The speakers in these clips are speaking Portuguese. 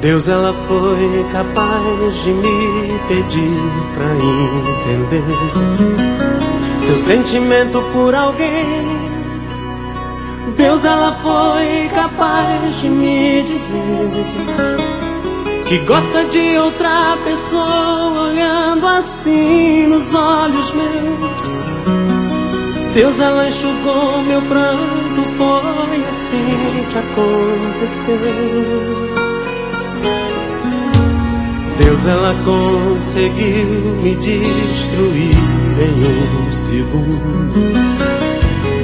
Deus, ela foi capaz de me pedir pra entender seu sentimento por alguém. Deus, ela foi capaz de me dizer que gosta de outra pessoa olhando assim nos olhos meus. Deus, ela enxugou meu pranto, foi assim que aconteceu. Deus, ela conseguiu me destruir em um segundo.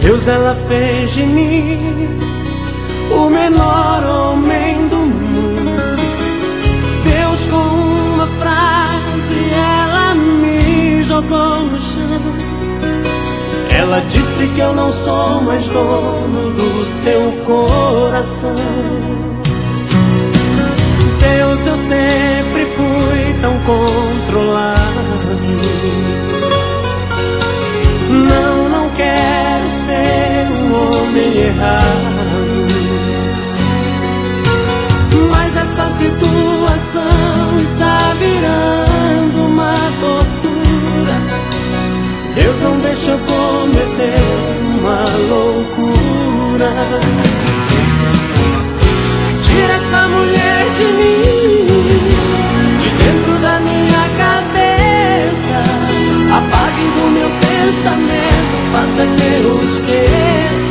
Deus, ela fez de mim o menor homem do mundo. Deus, com uma frase, ela me jogou no chão. Ela disse que eu não sou mais dono do seu coração. Deus, eu sempre controlado. Não, não quero ser um homem errado. Mas essa situação está virando uma tortura. Deus não deixa eu cometer uma loucura. faça que eu esqueça.